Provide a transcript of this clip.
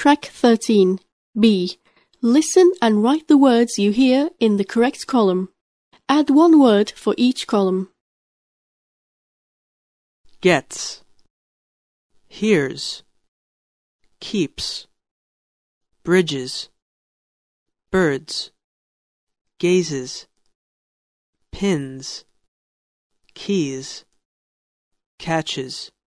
Track 13. B. Listen and write the words you hear in the correct column. Add one word for each column. Gets. Hears. Keeps. Bridges. Birds. Gazes. Pins. Keys. Catches.